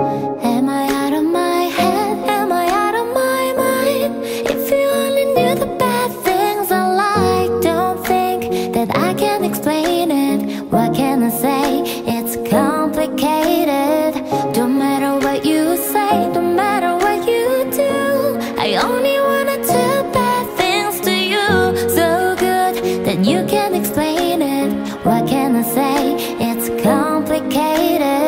Am I out of my head? Am I out of my mind? If you only knew the bad things I like, don't think that I can explain it. What can I say? It's complicated. Don't matter what you say, don't matter what you do. I only wanna do bad things to you. So good that you can explain it. What can I say? It's complicated.